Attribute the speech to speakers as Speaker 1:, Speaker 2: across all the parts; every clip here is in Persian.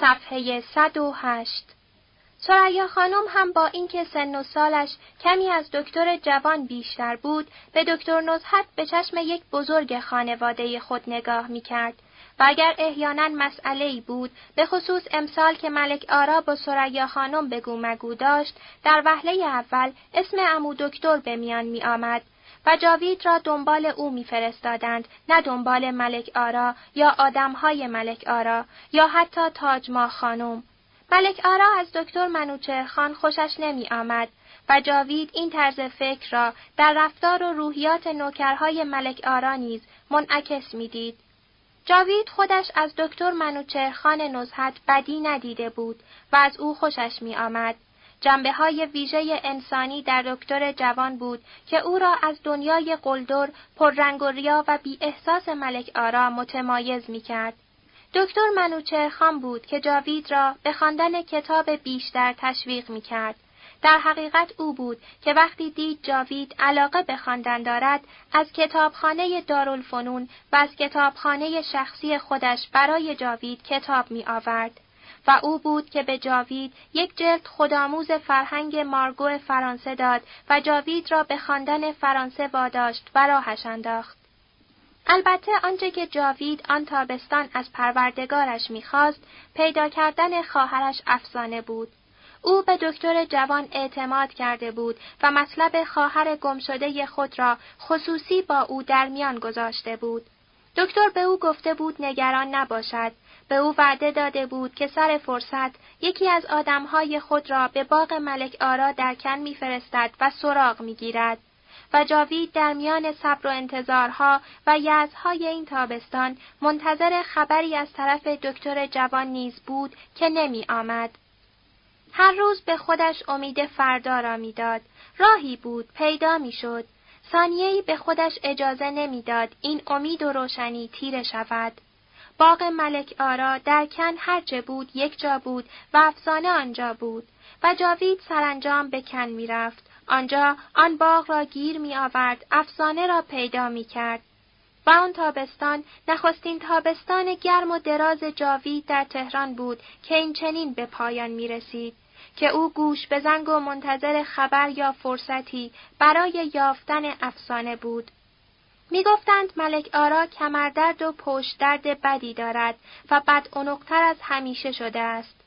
Speaker 1: صفحه 108 سریا خانم هم با اینکه سن و سالش کمی از دکتر جوان بیشتر بود، به دکتر نزحت به چشم یک بزرگ خانواده خود نگاه می کرد و اگر احیانا مسئله ای بود به خصوص امسال که ملک آرا با سریا خانم بگو مگو داشت در وهله اول اسم امو دکتر به میان می آمد و جاوید را دنبال او میفرستادند نه دنبال ملک آرا یا آدمهای ملک آرا یا حتی تاجما خانم ملک آرا از دکتر منوچهرخان خوشش نمی آمد و جاوید این طرز فکر را در رفتار و روحیات نوکرهای ملک آرا نیز منعکس می‌دید. جاوید خودش از دکتر منوچهرخان نزهت بدی ندیده بود و از او خوشش می آمد. جنبه های ویژه انسانی در دکتر جوان بود که او را از دنیای قلدر، پررنگ و ریا و بی احساس ملک آرا متمایز می کرد. دکتر منوچهرخان بود که جاوید را به خواندن کتاب بیشتر تشویق می کرد. در حقیقت او بود که وقتی دید جاوید علاقه به خواندن دارد از کتابخانه دارالفنون و از کتابخانه شخصی خودش برای جاوید کتاب می آورد. و او بود که به جاوید یک جلد خودآموز فرهنگ مارگو فرانسه داد و جاوید را به خواندن فرانسه واداشت و راهش انداخت. البته آنچه که جاوید آن تابستان از پروردگارش می‌خواست پیدا کردن خواهرش افسانه بود. او به دکتر جوان اعتماد کرده بود و مطلب خواهر گمشده خود را خصوصی با او در میان گذاشته بود. دکتر به او گفته بود نگران نباشد. به او وعده داده بود که سر فرصت یکی از آدمهای خود را به باغ ملک آرا در کن میفرستد و سراغ می‌گیرد. و جاوید در میان صبر و انتظارها و یزهای این تابستان منتظر خبری از طرف دکتر جوان نیز بود که نمی آمد. هر روز به خودش امید فردا را می‌داد. راهی بود پیدا می‌شد. ثانیه‌ای به خودش اجازه نمی‌داد این امید و روشنی تیره شود. باغ ملک آرا در کن هرچه بود یک جا بود و افسانه آنجا بود و جاوید سرانجام به کن می‌رفت آنجا آن باغ را گیر می آورد، افسانه را پیدا می کرد. و آن تابستان نخستین تابستان گرم و دراز جاوید در تهران بود که این چنین به پایان می رسید. که او گوش به زنگ و منتظر خبر یا فرصتی برای یافتن افسانه بود. می گفتند ملک آرا کمردرد و پشت درد بدی دارد و بد از همیشه شده است.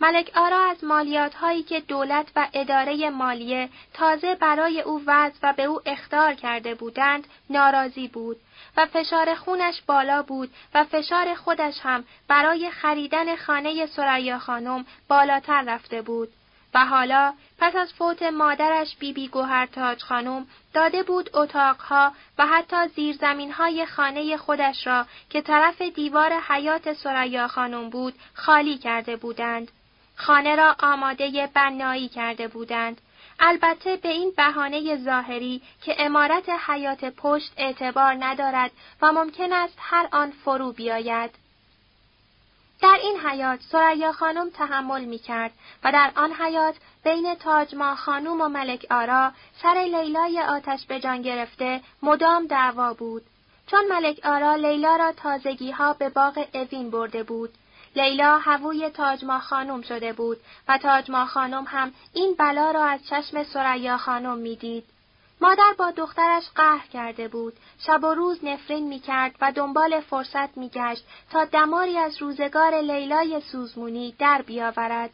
Speaker 1: ملک آرا از مالیات هایی که دولت و اداره مالیه تازه برای او وضع و به او اختار کرده بودند ناراضی بود و فشار خونش بالا بود و فشار خودش هم برای خریدن خانه سریا خانم بالاتر رفته بود و حالا پس از فوت مادرش بیبی بی گوهر تاج خانم داده بود اتاقها و حتی زیرزمینهای خانه خودش را که طرف دیوار حیات سریا خانم بود خالی کرده بودند. خانه را آماده بنایی کرده بودند. البته به این بهانه ظاهری که امارت حیات پشت اعتبار ندارد و ممکن است هر آن فرو بیاید. در این حیات سریا خانم تحمل می کرد و در آن حیات بین تاجما خانم و ملک آرا سر لیلای آتش به جان گرفته مدام دعوا بود. چون ملک آرا لیلا را تازگی ها به باغ اوین برده بود لیلا هووی تاجما خانم شده بود و تاجما خانم هم این بلا را از چشم سریا خانم می‌دید. مادر با دخترش قهر کرده بود، شب و روز نفرین می‌کرد و دنبال فرصت میگشت تا دماری از روزگار لیلای سوزمونی در بیاورد.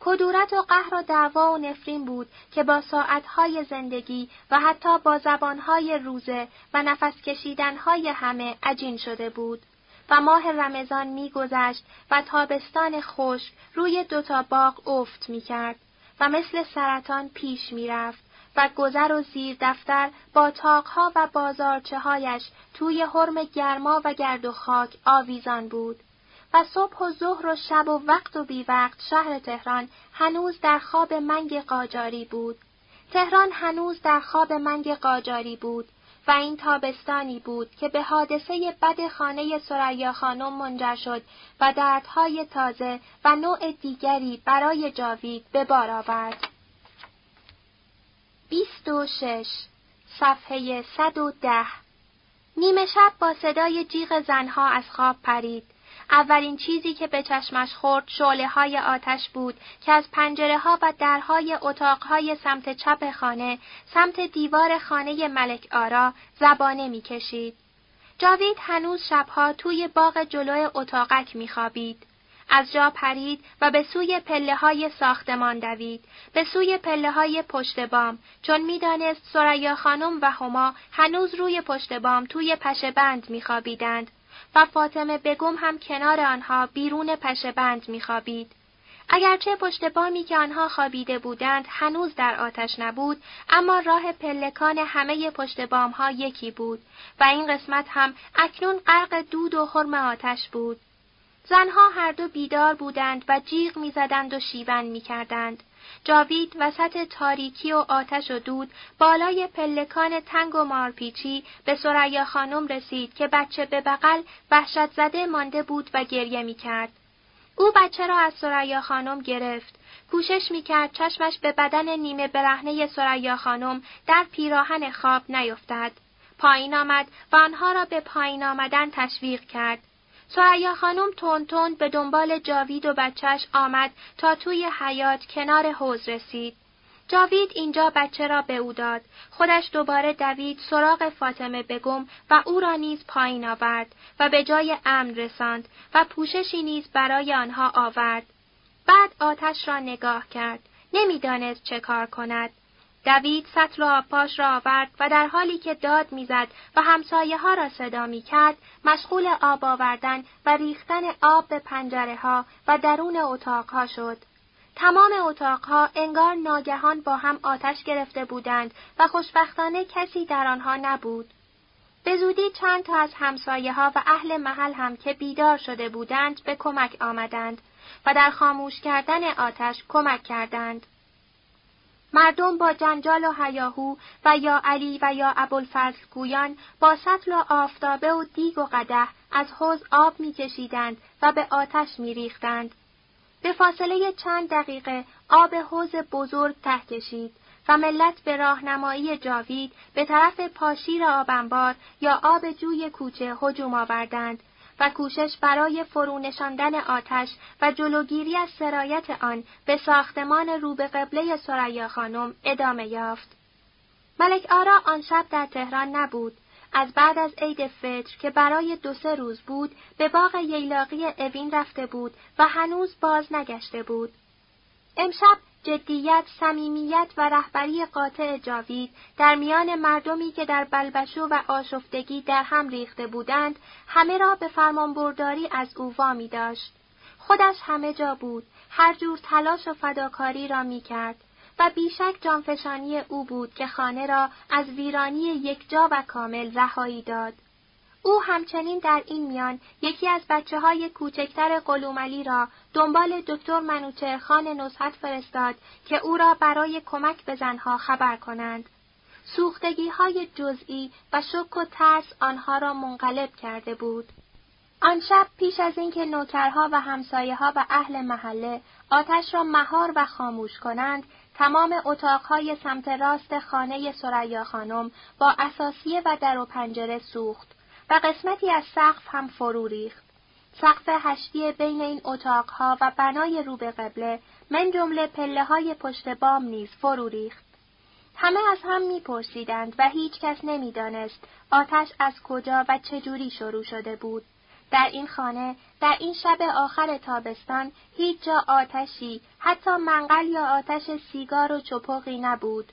Speaker 1: کدورت و قهر و دعوا و نفرین بود که با ساعتهای زندگی و حتی با زبانهای روزه و نفس کشیدنهای همه عجین شده بود. و ماه رمضان میگذشت و تابستان خشک روی دوتا باغ افت می‌کرد و مثل سرطان پیش می‌رفت و گذر و زیر دفتر با تاقها و بازارچه هایش توی حرم گرما و گرد و خاک آویزان بود و صبح و ظهر و شب و وقت و بی وقت شهر تهران هنوز در خواب منگ قاجاری بود. تهران هنوز در خواب منگ قاجاری بود و این تابستانی بود که به حادثه بد خانه سریا خانم منجر شد و دردهای تازه و نوع دیگری برای جاوید به بار آورد. 26 صفحه 110 نیمه شب با صدای جیغ زنها از خواب پرید. اولین چیزی که به چشمش خورد شعله های آتش بود که از پنجره ها و درهای اتاقهای سمت چپ خانه، سمت دیوار خانه ملک آرا زبانه می‌کشید. جاوید هنوز شبها توی باغ جلوی اتاقک میخوابید. از جا پرید و به سوی پله های ساختمان دوید، به سوی پله های پشت بام، چون می‌دانست سریا خانم و هما هنوز روی پشت بام توی پشه بند میخوابیدند و فاطمه بگم هم کنار آنها بیرون پشه بند میخوابید. اگرچه پشت بامی که آنها خوابیده بودند هنوز در آتش نبود اما راه پلکان همه پشت بام ها یکی بود و این قسمت هم اکنون غرق دود و حرم آتش بود. زنها هر دو بیدار بودند و جیغ می‌زدند و شیون می‌کردند جاوید وسط تاریکی و آتش و دود بالای پلکان تنگ و مارپیچی به سریا خانم رسید که بچه به بغل وحشت زده مانده بود و گریه می‌کرد. او بچه را از سریا خانم گرفت. کوشش می‌کرد چشمش به بدن نیمه برهنه سریا خانم در پیراهن خواب نیفتد. پایین آمد و آنها را به پایین آمدن تشویق کرد. سریا خانم تون به دنبال جاوید و بچهش آمد تا توی حیات کنار حوز رسید. جاوید اینجا بچه را به او داد. خودش دوباره دوید سراغ فاطمه بگم و او را نیز پایین آورد و به جای امن رساند و پوششی نیز برای آنها آورد. بعد آتش را نگاه کرد. نمی‌دانست چه کار کند. دوید سطل و آبپاش را آورد و در حالی که داد می‌زد و همسایه ها را صدا می کرد، مشغول آب آوردن و ریختن آب به پنجره ها و درون اتاقها شد. تمام اتاقها انگار ناگهان با هم آتش گرفته بودند و خوشبختانه کسی در آنها نبود. به زودی چند تا از همسایه ها و اهل محل هم که بیدار شده بودند به کمک آمدند و در خاموش کردن آتش کمک کردند. مردم با جنجال و هیاهو و یا علی و یا ابوالفضل گویان با سطل و آفتابه و دیگ و قده از حوز آب میکشیدند و به آتش میریختند. به فاصله چند دقیقه آب حوز بزرگ ته کشید و ملت به راهنمایی جاوید به طرف پاشیر آبنبار یا آب جوی کوچه هجوم آوردند و کوشش برای فرونشاندن آتش و جلوگیری از سرایت آن به ساختمان رو به قبله سریا خانم ادامه یافت. ملک آرا آن شب در تهران نبود. از بعد از عید فطر که برای دو سه روز بود به باغ ییلاقی اوین رفته بود و هنوز باز نگشته بود. امشب جدیت، صمیمیت و رهبری قاطع جاوید در میان مردمی که در بلبشو و آشفتگی در هم ریخته بودند، همه را به فرمانبرداری از او وامی داشت. خودش همه جا بود، هر جور تلاش و فداکاری را می کرد و بیشک جانفشانی او بود که خانه را از ویرانی یکجا و کامل رهایی داد. او همچنین در این میان یکی از بچه های کوچکتر قلوملی را دنبال دکتر منوچه خان نصحت فرستاد که او را برای کمک به زنها خبر کنند. سوختگی های جزئی و شک و ترس آنها را منقلب کرده بود. آن شب پیش از اینکه نوکرها و همسایه ها و اهل محله آتش را مهار و خاموش کنند، تمام اتاقهای سمت راست خانه سریا خانم با اساسیه و در و پنجره سوخت. و قسمتی از سقف هم فرو ریخت. سقف هشتی بین این اتاقها و بنای رو به قبله من جمله پله های پشت بام نیز فرو ریخت. همه از هم میپرسیدند و هیچ کس نمی‌دانست آتش از کجا و چجوری شروع شده بود. در این خانه، در این شب آخر تابستان، هیچ جا آتشی، حتی منقل یا آتش سیگار و چپقی نبود.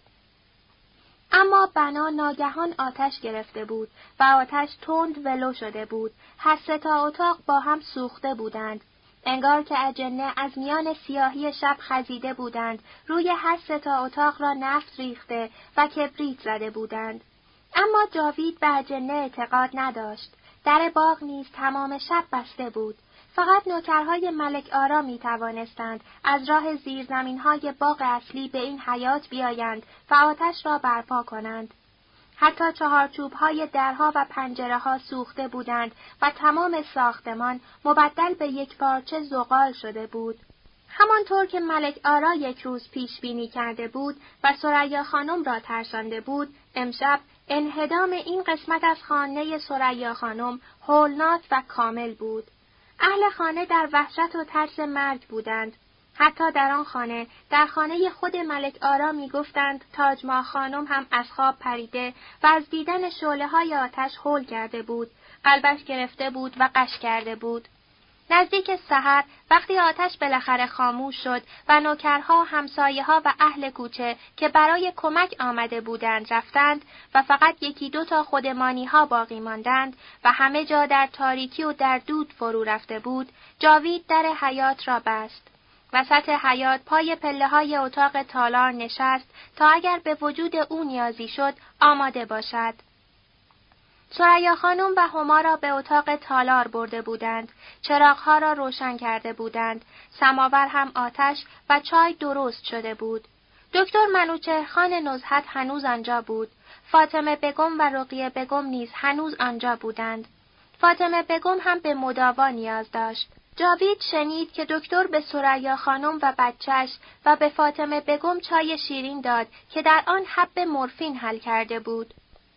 Speaker 1: اما بنا ناگهان آتش گرفته بود و آتش تند ولو شده بود. هر سه تا اتاق با هم سوخته بودند. انگار که اجنه از میان سیاهی شب خزیده بودند، روی هر سه تا اتاق را نفت ریخته و کبریت زده بودند. اما جاوید به اجنه اعتقاد نداشت. در باغ نیز تمام شب بسته بود. فقط نوکرهای ملک آرا می توانستند از راه زیرزمین های باغ اصلی به این حیات بیایند و آتش را برپا کنند. حتی چهارچوب های درها و پنجره ها سوخته بودند و تمام ساختمان مبدل به یک پارچه زغال شده بود. همانطور که ملک آرا یک روز پیش بینی کرده بود و سریا خانم را ترسانده بود، امشب انهدام این قسمت از خانه سریا خانم هولناک و کامل بود. اهل خانه در وحشت و ترس مرگ بودند. حتی در آن خانه، در خانه خود ملک آرا می گفتند تاج ما خانم هم از خواب پریده و از دیدن شعله های آتش هول کرده بود، قلبش گرفته بود و قش کرده بود. نزدیک سحر وقتی آتش بالاخره خاموش شد و نوکرها، همسایه ها و اهل کوچه که برای کمک آمده بودند رفتند و فقط یکی دو تا خودمانی ها باقی ماندند و همه جا در تاریکی و در دود فرو رفته بود، جاوید در حیات را بست. وسط حیات پای پله های اتاق تالار نشست تا اگر به وجود او نیازی شد آماده باشد. سریا خانم و هما را به اتاق تالار برده بودند. چراغها را روشن کرده بودند. سماور هم آتش و چای درست شده بود. دکتر منوچه خان نزهت هنوز آنجا بود. فاطمه بگم و رقیه بگم نیز هنوز آنجا بودند. فاطمه بگم هم به مداوا نیاز داشت. جاوید شنید که دکتر به سریا خانم و بچهش و به فاطمه بگم چای شیرین داد که در آن حب مورفین حل کرده بود.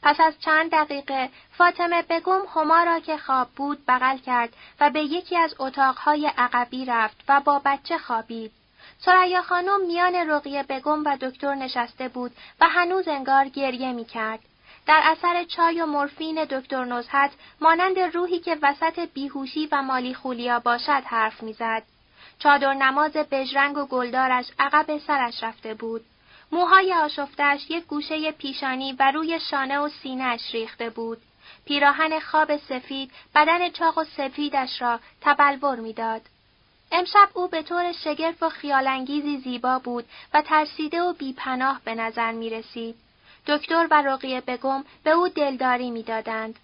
Speaker 1: پس از چند دقیقه فاطمه بگم هما را که خواب بود بغل کرد و به یکی از اتاقهای عقبی رفت و با بچه خوابید. سریا خانم میان رقیه بگم و دکتر نشسته بود و هنوز انگار گریه می کرد. در اثر چای و مورفین دکتر نزهت مانند روحی که وسط بیهوشی و مالی خولیا باشد حرف می‌زد. چادر نماز بژرنگ و گلدارش عقب سرش رفته بود. موهای آشفتش یک گوشه پیشانی و روی شانه و سینهش ریخته بود. پیراهن خواب سفید بدن چاق و سفیدش را تبلور می‌داد. امشب او به طور شگرف و خیالانگیزی زیبا بود و ترسیده و بیپناه به نظر می رسید. دکتر و رقیه بگم به او دلداری می‌دادند.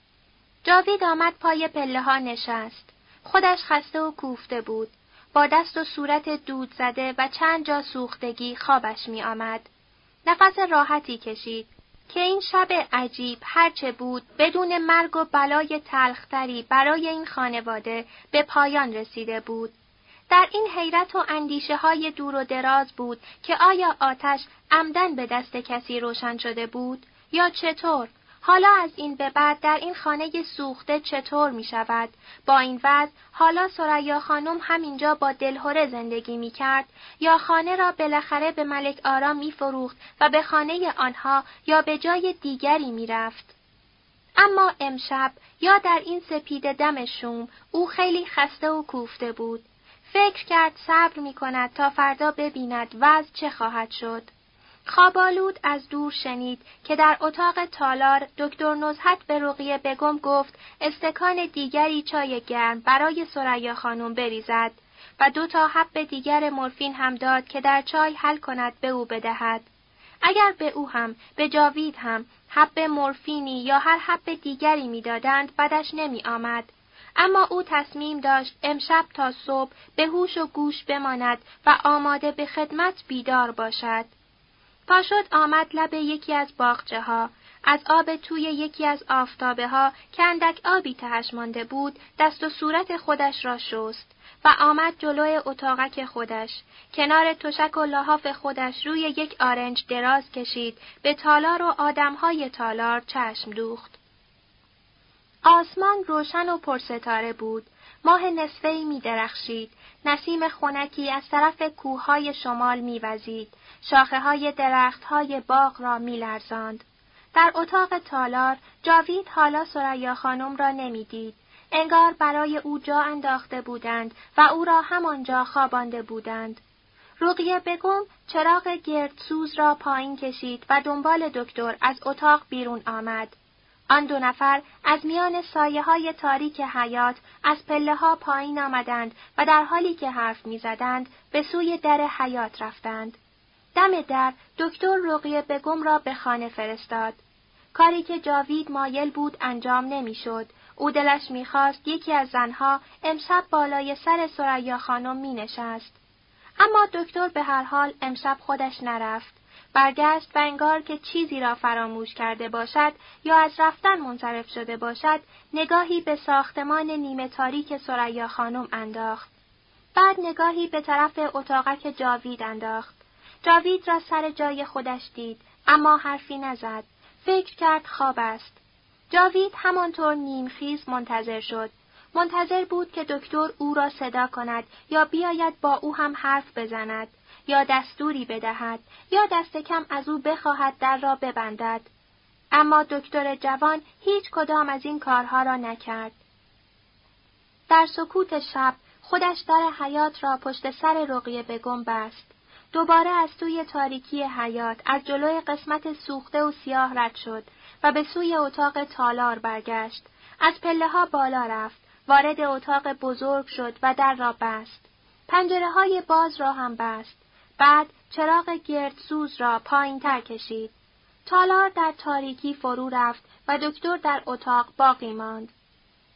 Speaker 1: جاوید آمد پای پله ها نشست. خودش خسته و کوفته بود. با دست و صورت دود زده و چند جا سوختگی خوابش می آمد. نفس راحتی کشید که این شب عجیب هرچه بود بدون مرگ و بلای تلختری برای این خانواده به پایان رسیده بود. در این حیرت و اندیشه های دور و دراز بود که آیا آتش عمدن به دست کسی روشن شده بود یا چطور؟ حالا از این به بعد در این خانه سوخته چطور می شود؟ با این وضع حالا سریا خانم همینجا با دلهوره زندگی می کرد یا خانه را بالاخره به ملک آرام می فروخت و به خانه آنها یا به جای دیگری می رفت. اما امشب یا در این سپید دم شوم او خیلی خسته و کوفته بود. فکر کرد صبر می کند تا فردا ببیند وضع چه خواهد شد. خوابالود از دور شنید که در اتاق تالار دکتر نزهت به رقیه بگم گفت استکان دیگری چای گرم برای سریا خانم بریزد و دو تا حب دیگر مورفین هم داد که در چای حل کند به او بدهد. اگر به او هم به جاوید هم حب مورفینی یا هر حب دیگری می‌دادند بدش نمی آمد. اما او تصمیم داشت امشب تا صبح به هوش و گوش بماند و آماده به خدمت بیدار باشد. پاشد آمد لب یکی از باغچه ها، از آب توی یکی از آفتابه ها که اندک آبی تهش مانده بود دست و صورت خودش را شست و آمد جلوی اتاقک خودش. کنار تشک و لحاف خودش روی یک آرنج دراز کشید به تالار و آدمهای تالار چشم دوخت. آسمان روشن و پرستاره بود. ماه نصفه‌ای می درخشید. نسیم خونکی از طرف کوههای شمال میوزید. شاخه های درخت های باغ را می لرزاند. در اتاق تالار جاوید حالا سریا خانم را نمی‌دید. انگار برای او جا انداخته بودند و او را همانجا خوابانده بودند. رقیه بگم چراغ گردسوز را پایین کشید و دنبال دکتر از اتاق بیرون آمد. آن دو نفر از میان سایه های تاریک حیات از پله ها پایین آمدند و در حالی که حرف می‌زدند به سوی در حیات رفتند. دم در دکتر رقیه بگم را به خانه فرستاد. کاری که جاوید مایل بود انجام نمی‌شد. او دلش می‌خواست یکی از زنها امشب بالای سر سریا خانم می نشست. اما دکتر به هر حال امشب خودش نرفت. برگشت و انگار که چیزی را فراموش کرده باشد یا از رفتن منصرف شده باشد نگاهی به ساختمان نیمه تاریک سریا خانم انداخت. بعد نگاهی به طرف اتاقک جاوید انداخت. جاوید را سر جای خودش دید اما حرفی نزد. فکر کرد خواب است. جاوید همانطور نیمخیز منتظر شد. منتظر بود که دکتر او را صدا کند یا بیاید با او هم حرف بزند یا دستوری بدهد یا دست کم از او بخواهد در را ببندد. اما دکتر جوان هیچ کدام از این کارها را نکرد. در سکوت شب خودش در حیات را پشت سر رقیه بگم بست. دوباره از توی تاریکی حیات از جلوی قسمت سوخته و سیاه رد شد و به سوی اتاق تالار برگشت. از پله ها بالا رفت وارد اتاق بزرگ شد و در را بست. پنجره های باز را هم بست. بعد چراغ گردسوز را پایین تر کشید. تالار در تاریکی فرو رفت و دکتر در اتاق باقی ماند.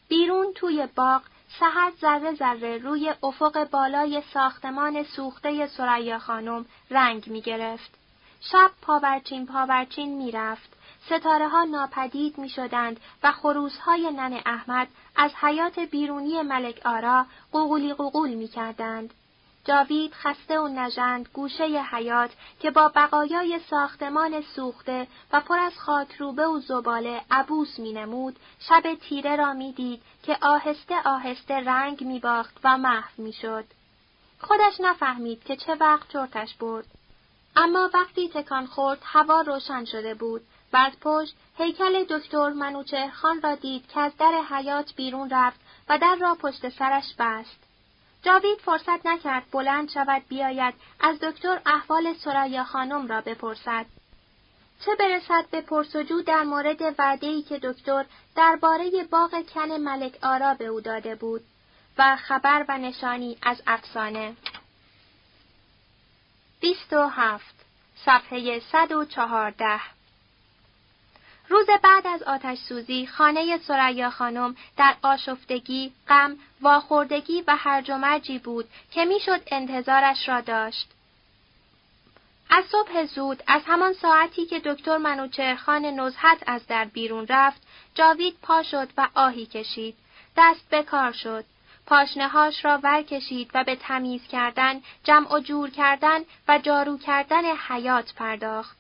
Speaker 1: بیرون توی باغ سحر ذره ذره روی افق بالای ساختمان سوخته سریا خانم رنگ می گرفت. شب پاورچین پاورچین می رفت. ستاره ها ناپدید می شدند و خروس های نن احمد از حیات بیرونی ملک آرا قوقولی قوقول می کردند. جاوید خسته و نژند گوشه حیات که با بقایای ساختمان سوخته و پر از خاکروبه و زباله عبوس مینمود شب تیره را می‌دید که آهسته آهسته رنگ میباخت و محو می‌شد. خودش نفهمید که چه وقت چرتش برد. اما وقتی تکان خورد هوا روشن شده بود. و از پشت هیکل دکتر منوچه خان را دید که از در حیات بیرون رفت و در را پشت سرش بست. جاوید فرصت نکرد بلند شود بیاید از دکتر احوال سریا خانم را بپرسد. چه برسد به پرسجو در مورد وعده‌ای که دکتر درباره باغ کن ملک آرا به او داده بود و خبر و نشانی از افسانه. 27 صفحه 114 روز بعد از آتش سوزی خانه سریا خانم در آشفتگی، غم، واخوردگی و هرج و مرجی بود که می‌شد انتظارش را داشت. از صبح زود از همان ساعتی که دکتر منوچرخان نزحت از در بیرون رفت، جاوید پا شد و آهی کشید. دست به کار شد. پاشنهاش را ور کشید و به تمیز کردن، جمع و جور کردن و جارو کردن حیات پرداخت.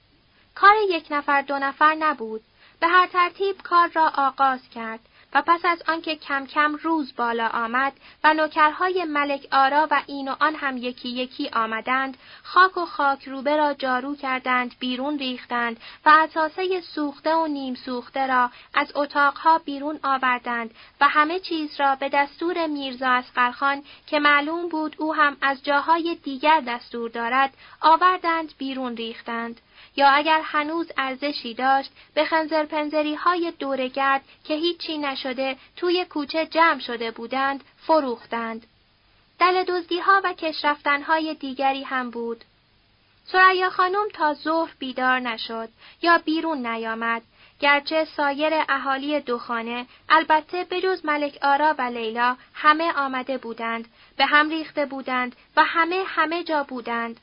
Speaker 1: کار یک نفر دو نفر نبود. به هر ترتیب کار را آغاز کرد و پس از آنکه کم کم روز بالا آمد و نوکرهای ملک آرا و این و آن هم یکی یکی آمدند، خاک و خاک روبه را جارو کردند، بیرون ریختند و اساسه سوخته و نیم سوخته را از اتاقها بیرون آوردند و همه چیز را به دستور میرزا اسقرخان که معلوم بود او هم از جاهای دیگر دستور دارد، آوردند بیرون ریختند. یا اگر هنوز ارزشی داشت به خنزرپنزری های دورگرد که هیچی نشده توی کوچه جمع شده بودند فروختند. دل دزدی ها و کشرفتن های دیگری هم بود. سریا خانم تا ظهر بیدار نشد یا بیرون نیامد گرچه سایر اهالی دوخانه البته بجز ملک آرا و لیلا همه آمده بودند به هم ریخته بودند و همه همه جا بودند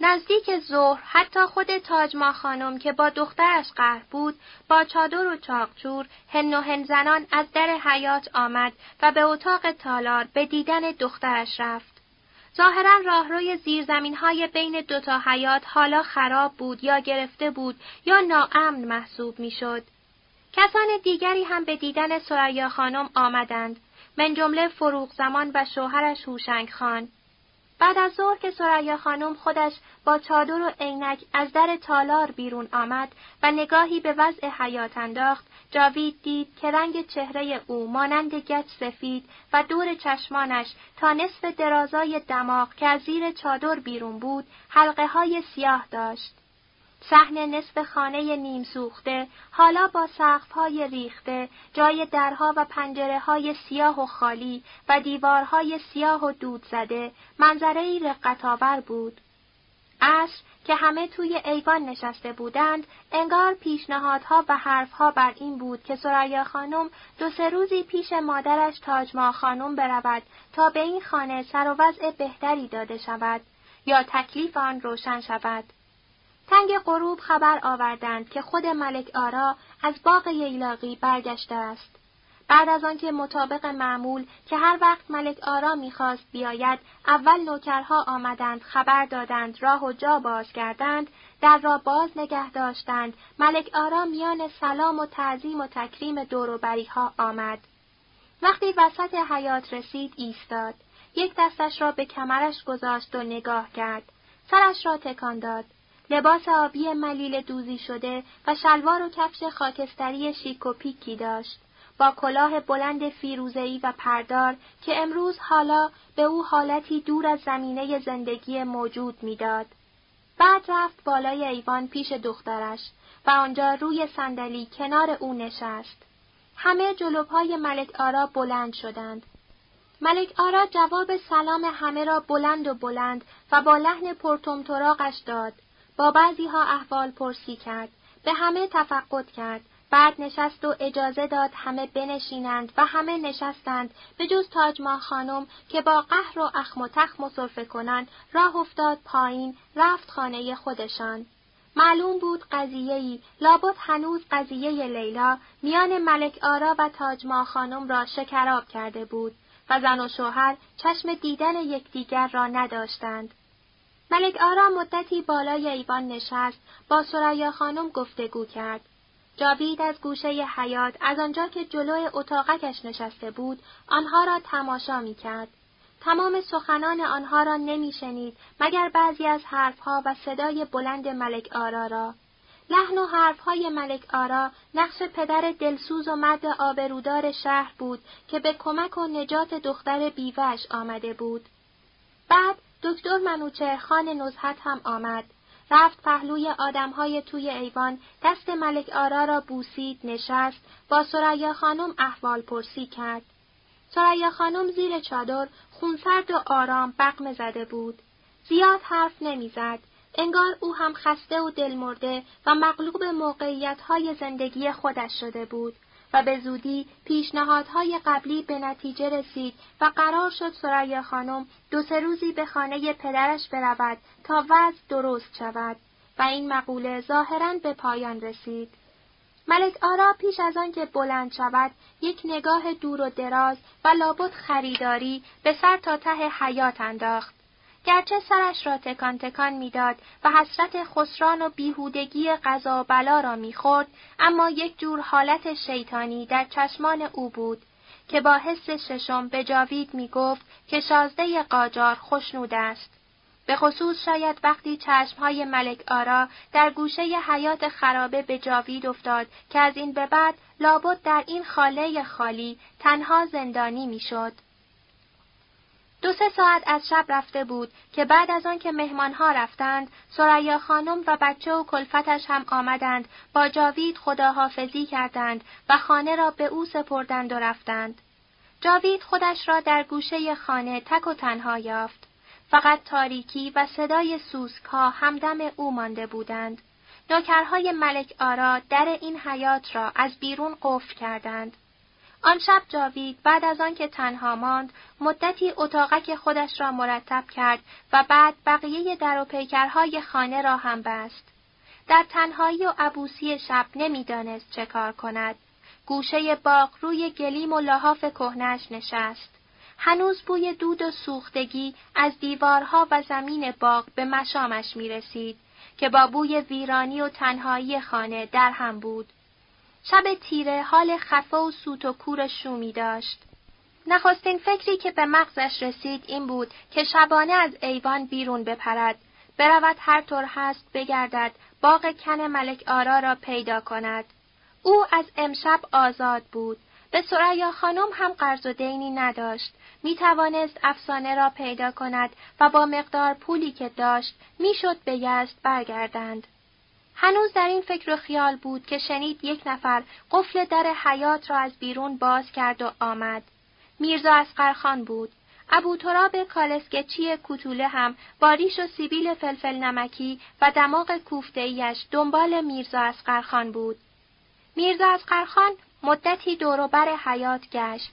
Speaker 1: نزدیک ظهر حتی خود تاجما خانم که با دخترش قهر بود با چادر و چاقچور هن و هن زنان از در حیات آمد و به اتاق تالار به دیدن دخترش رفت. ظاهرا راهروی زیرزمین های بین دوتا حیات حالا خراب بود یا گرفته بود یا ناامن محسوب می‌شد. کسان دیگری هم به دیدن سریا خانم آمدند. من جمله فروغ زمان و شوهرش هوشنگ خان. بعد از ظهر که سریا خانم خودش با چادر و عینک از در تالار بیرون آمد و نگاهی به وضع حیات انداخت، جاوید دید که رنگ چهره او مانند گچ سفید و دور چشمانش تا نصف درازای دماغ که از زیر چادر بیرون بود، حلقه های سیاه داشت. صحن نصف خانه نیم سوخته حالا با سقف‌های ریخته جای درها و پنجره های سیاه و خالی و دیوارهای سیاه و دود زده منظره رقتآور بود. عصر که همه توی ایوان نشسته بودند انگار پیشنهادها و حرفها بر این بود که سریا خانم دو سه روزی پیش مادرش تاجما خانم برود تا به این خانه سر و وضع بهتری داده شود یا تکلیف آن روشن شود. تنگ غروب خبر آوردند که خود ملک آرا از باغ ییلاقی برگشته است. بعد از آنکه مطابق معمول که هر وقت ملک آرا می‌خواست بیاید اول نوکرها آمدند خبر دادند راه و جا باز کردند در را باز نگه داشتند ملک آرا میان سلام و تعظیم و تکریم دوروبری ها آمد وقتی وسط حیات رسید ایستاد. یک دستش را به کمرش گذاشت و نگاه کرد. سرش را تکان داد. لباس آبی ملیل دوزی شده و شلوار و کفش خاکستری شیک و پیکی داشت. با کلاه بلند فیروزه‌ای و پردار که امروز حالا به او حالتی دور از زمینه زندگی موجود می‌داد. بعد رفت بالای ایوان پیش دخترش و آنجا روی صندلی کنار او نشست. همه جلوپای ملک آرا بلند شدند. ملک آرا جواب سلام همه را بلند و بلند و با لحن پرتمتراغش داد. با بعضی ها احوال پرسی کرد. به همه تفقد کرد. بعد نشست و اجازه داد همه بنشینند و همه نشستند به جز تاجما خانم که با قهر و اخم و تخم و صرفه کنند راه افتاد پایین رفت خانه خودشان. معلوم بود قضیه‌ای لابد هنوز قضیه لیلا میان ملک آرا و تاجما خانم را شکراب کرده بود و زن و شوهر چشم دیدن یکدیگر را نداشتند. ملک آرا مدتی بالای ایوان نشست با سریا خانم گفتگو کرد. جاوید از گوشه حیات از آنجا که جلوی اتاقکش نشسته بود آنها را تماشا می کرد. تمام سخنان آنها را نمیشنید مگر بعضی از حرفها و صدای بلند ملک آرا را. لحن و حرفهای ملک آرا نقش پدر دلسوز و مرد آبرودار شهر بود که به کمک و نجات دختر بیوش آمده بود. بعد دکتر منوچه خان نزهت هم آمد. رفت پهلوی آدمهای توی ایوان دست ملک آرا را بوسید نشست با سریا خانم احوال پرسی کرد. سریا خانم زیر چادر خونسرد و آرام بقم زده بود. زیاد حرف نمی‌زد. انگار او هم خسته و دلمرده و مغلوب موقعیتهای زندگی خودش شده بود و به زودی پیشنهادهای قبلی به نتیجه رسید و قرار شد سریا خانم دو سه روزی به خانه پدرش برود تا وضع درست شود و این مقوله ظاهرا به پایان رسید. ملک آرا پیش از آن که بلند شود یک نگاه دور و دراز و لابد خریداری به سر تا ته حیات انداخت. گرچه سرش را تکان تکان می‌داد و حسرت خسران و بیهودگی قضا بلا را می‌خورد اما یک جور حالت شیطانی در چشمان او بود که با حس ششم به جاوید می‌گفت که شازده قاجار خوشنود است به خصوص شاید وقتی چشمهای ملک آرا در گوشه حیات خرابه به جاوید افتاد که از این به بعد لابد در این خاله خالی تنها زندانی می‌شد. دو سه ساعت از شب رفته بود که بعد از آن که مهمانها رفتند، سریا خانم و بچه و کلفتش هم آمدند، با جاوید خداحافظی کردند و خانه را به او سپردند و رفتند. جاوید خودش را در گوشه خانه تک و تنها یافت. فقط تاریکی و صدای سوسکها همدم او مانده بودند. نوکرهای ملک آرا در این حیات را از بیرون قفل کردند. آن شب جاوید بعد از آنکه تنها ماند مدتی اتاقک خودش را مرتب کرد و بعد بقیه در و پیکرهای خانه را هم بست. در تنهایی و عبوسی شب نمی‌دانست چه کار کند. گوشه باغ روی گلیم و لحاف کهنش نشست. هنوز بوی دود و سوختگی از دیوارها و زمین باغ به مشامش می رسید که با بوی ویرانی و تنهایی خانه در هم بود. شب تیره حال خفه و سوت و کور شومی داشت. نخستین فکری که به مغزش رسید این بود که شبانه از ایوان بیرون بپرد، برود هر طور هست بگردد، باغ کن ملک آرا را پیدا کند. او از امشب آزاد بود. به سریا خانم هم قرض و دینی نداشت. می توانست افسانه را پیدا کند و با مقدار پولی که داشت می‌شد به یزد برگردند. هنوز در این فکر و خیال بود که شنید یک نفر قفل در حیات را از بیرون باز کرد و آمد. میرزا اسقرخان بود. ابو تراب کالسکچی کوتوله هم با ریش و سیبیل فلفل نمکی و دماغ کوفته ایش دنبال میرزا اسقرخان بود. میرزا اسقرخان مدتی دوروبر حیات گشت.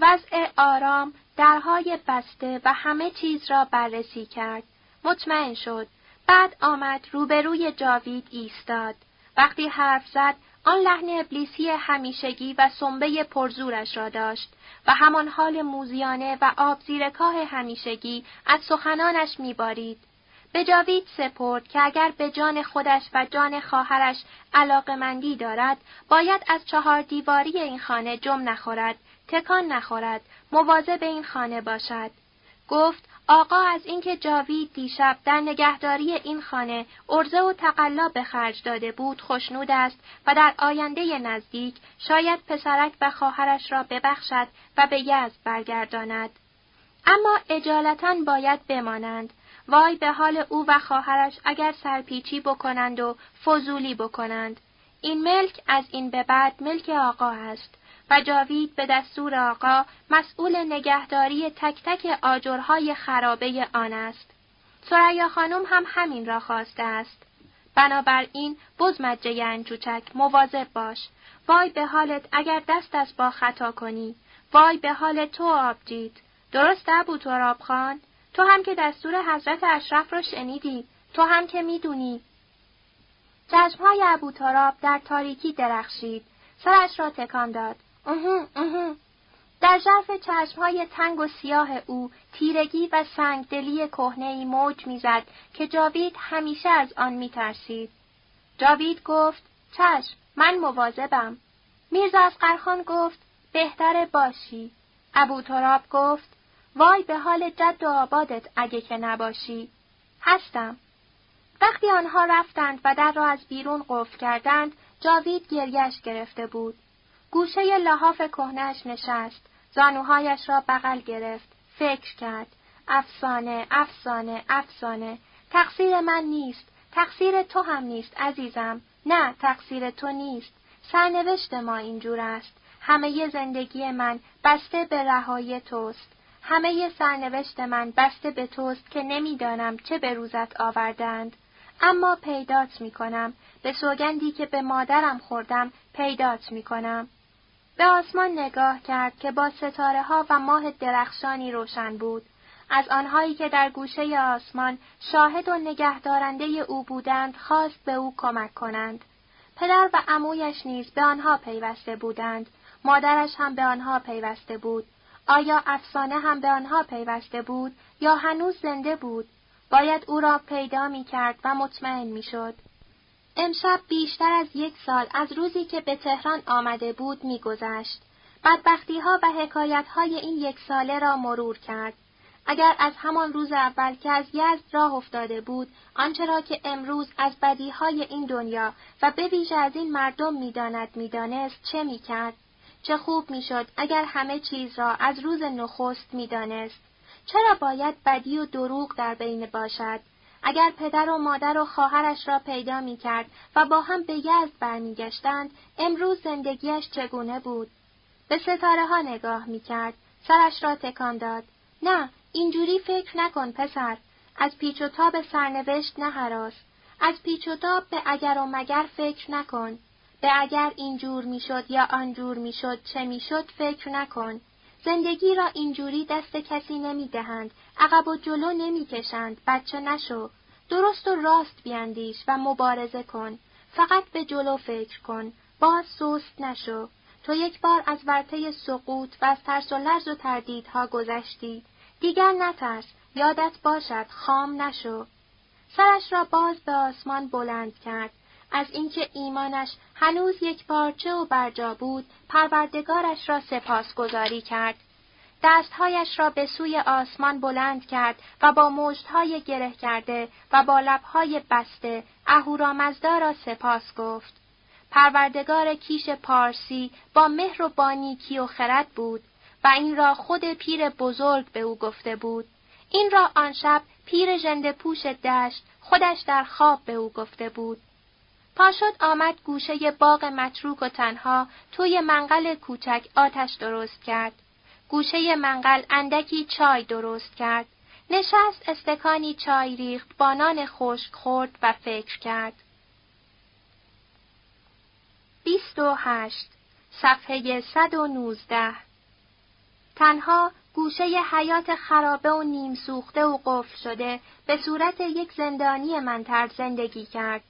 Speaker 1: وضع آرام، درهای بسته و همه چیز را بررسی کرد. مطمئن شد. بعد آمد روبروی جاوید ایستاد. وقتی حرف زد، آن لحن ابلیسی همیشگی و سنبه پرزورش را داشت و همان حال موزیانه و آب زیرکاه همیشگی از سخنانش میبارید. به جاوید سپرد که اگر به جان خودش و جان خواهرش علاقمندی دارد، باید از چهار دیواری این خانه جم نخورد تکان نخورد، مواظب این خانه باشد. گفت آقا از اینکه جاوید دیشب در نگهداری این خانه ارزه و تقلا به خرج داده بود خوشنود است و در آینده نزدیک شاید پسرک و خواهرش را ببخشد و به یزد برگرداند. اما اجالتا باید بمانند. وای به حال او و خواهرش اگر سرپیچی بکنند و فضولی بکنند. این ملک از این به بعد ملک آقا است. و جاوید به دستور آقا مسئول نگهداری تک تک آجرهای خرابه آن است. سریا خانم هم همین را خواسته است. بنابراین بز مجه انچوچک مواظب باش. وای به حالت اگر دست از با خطا کنی. وای به حال تو آبجید. درست ابو تراب خان؟ تو هم که دستور حضرت اشرف را شنیدی. تو هم که می‌دونی. چشمهای ابو تراب در تاریکی درخشید. سرش را تکان داد. اهو اهو در ژرف چشمهای تنگ و سیاه او تیرگی و سنگدلی کهنهای موج می‌زد که جاوید همیشه از آن میترسید. جاوید گفت چشم من مواظبم. میرزا از قرخان گفت بهتره باشی. ابو تراب گفت وای به حال جد و آبادت اگه که نباشی. هستم. وقتی آنها رفتند و در را از بیرون قفل کردند جاوید گریش گرفته بود. گوشه لحاف کهنش نشست، زانوهایش را بغل گرفت، فکر کرد. افسانه، افسانه، افسانه. تقصیر من نیست، تقصیر تو هم نیست عزیزم. نه، تقصیر تو نیست. سرنوشت ما اینجور است. همه زندگی من بسته به رهایی توست. همه سرنوشت من بسته به توست که نمی‌دانم چه به روزت آوردند. اما پیدات می کنم. به سوگندی که به مادرم خوردم پیدات می کنم. به آسمان نگاه کرد که با ستاره ها و ماه درخشانی روشن بود. از آنهایی که در گوشه آسمان شاهد و نگهدارنده او بودند خواست به او کمک کنند. پدر و عمویش نیز به آنها پیوسته بودند. مادرش هم به آنها پیوسته بود. آیا افسانه هم به آنها پیوسته بود یا هنوز زنده بود؟ باید او را پیدا می کرد و مطمئن می شد. امشب بیشتر از یک سال از روزی که به تهران آمده بود میگذشت. بدبختی ها و حکایت های این یک ساله را مرور کرد. اگر از همان روز اول که از یزد راه افتاده بود، آنچه را که امروز از بدیهای این دنیا و به ویژه از این مردم می‌داند می‌دانست چه می‌کرد؟ چه خوب می‌شد اگر همه چیز را از روز نخست می‌دانست. چرا باید بدی و دروغ در بین باشد؟ اگر پدر و مادر و خواهرش را پیدا می کرد و با هم به یزد برمیگشتند امروز زندگیش چگونه بود؟ به ستاره ها نگاه می کرد. سرش را تکان داد. نه، اینجوری فکر نکن پسر. از پیچ و تاب سرنوشت نه هراس. از پیچ و تاب به اگر و مگر فکر نکن. به اگر اینجور می‌شد یا آنجور می‌شد چه می‌شد فکر نکن. زندگی را اینجوری دست کسی نمی‌دهند، عقب و جلو نمی‌کشند، بچه نشو. درست و راست بیاندیش و مبارزه کن. فقط به جلو فکر کن. باز سست نشو. تو یک بار از ورطه سقوط و از ترس و لرز و تردیدها گذشتی. دیگر نترس، یادت باشد، خام نشو. سرش را باز به آسمان بلند کرد. از اینکه ایمانش هنوز یک پارچه و برجا بود، پروردگارش را سپاسگزاری کرد. دستهایش را به سوی آسمان بلند کرد و با مشتهای گره کرده و با لبهای بسته اهورامزدا را سپاس گفت. پروردگار کیش پارسی با مهر و بانیکی و خرد بود و این را خود پیر بزرگ به او گفته بود. این را آن شب پیر ژنده پوش دشت خودش در خواب به او گفته بود. پاشد آمد گوشه باغ متروک و تنها توی منقل کوچک آتش درست کرد. گوشه منقل اندکی چای درست کرد. نشست استکانی چای ریخت با نان خشک خورد و فکر کرد. بیست و هشت صفحه صد و نوزده تنها گوشه حیات خرابه و نیم سوخته و قفل شده به صورت یک زندانی منتر زندگی کرد.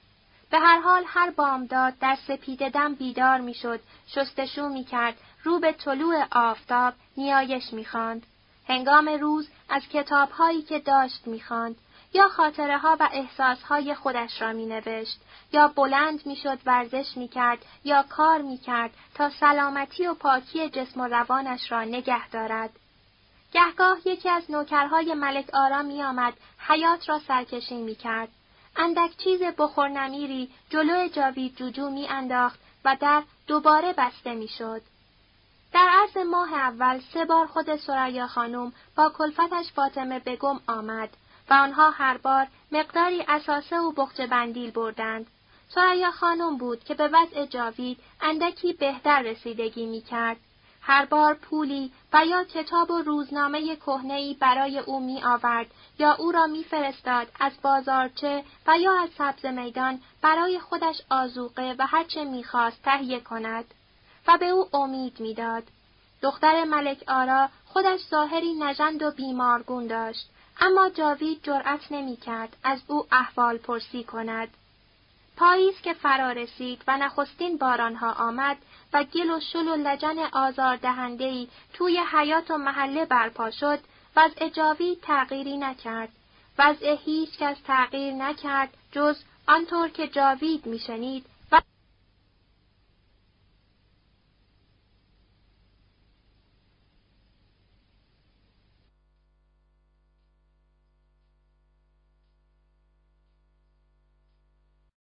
Speaker 1: به هر حال هر بامداد در سپید دم بیدار می‌شد، شستشو می‌کرد، رو به طلوع آفتاب نیایش می‌خواند. هنگام روز از کتابهایی که داشت می‌خواند. یا خاطره ها و احساس های خودش را می نوشت یا بلند می شد ورزش می کرد یا کار می کرد تا سلامتی و پاکی جسم و روانش را نگه دارد. گهگاه یکی از نوکرهای ملک آرا می آمد حیات را سرکشی می کرد. اندک چیز بخور نمیری جلو جاوید جوجو می انداخت و در دوباره بسته می شد. در عرض ماه اول سه بار خود سریا خانم با کلفتش فاطمه بگم آمد و آنها هر بار مقداری اساسه و بخچه بندیل بردند. سریا خانم بود که به وضع جاوید اندکی بهتر رسیدگی می کرد. هر بار پولی و یا کتاب و روزنامه کهنه‌ای برای او می آورد یا او را می فرستاد از بازارچه و یا از سبز میدان برای خودش آزوقه و هرچه می‌خواست تهیه کند و به او امید می‌داد. دختر ملک آرا خودش ظاهری نژند و بیمارگون داشت اما جاوید جرأت نمی‌کرد از او احوال پرسی کند. پاییز که فرا رسید و نخستین بارانها آمد و گل و شل و لجن آزاردهندهای توی حیات و محله برپا شد وضع جاوید تغییری نکرد. وضع هیچ کس تغییر نکرد جز آنطور که جاوید میشنید